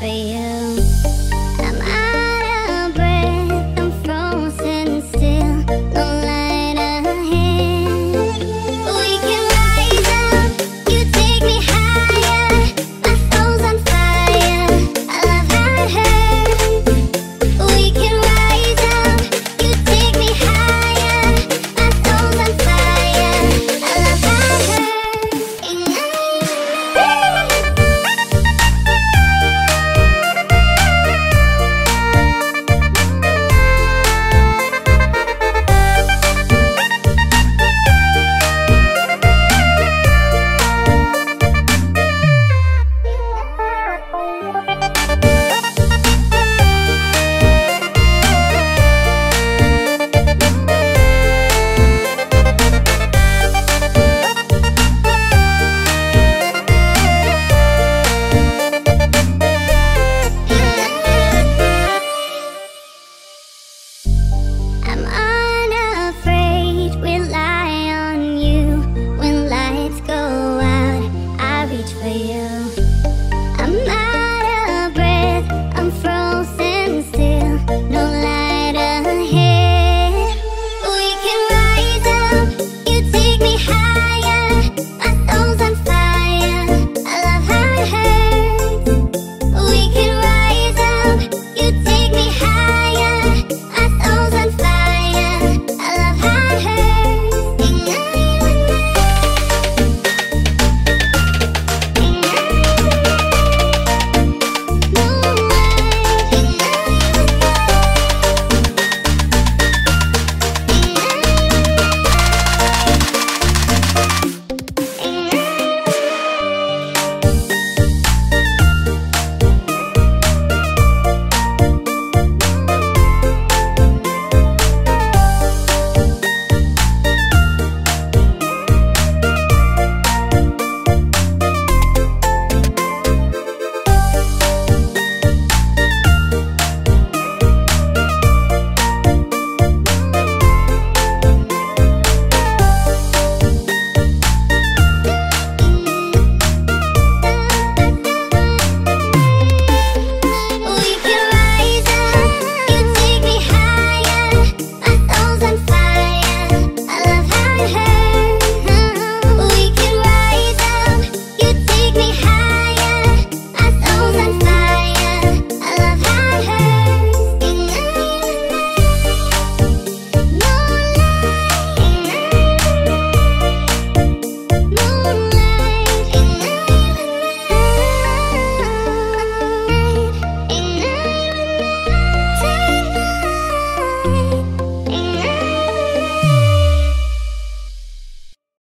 Yeah.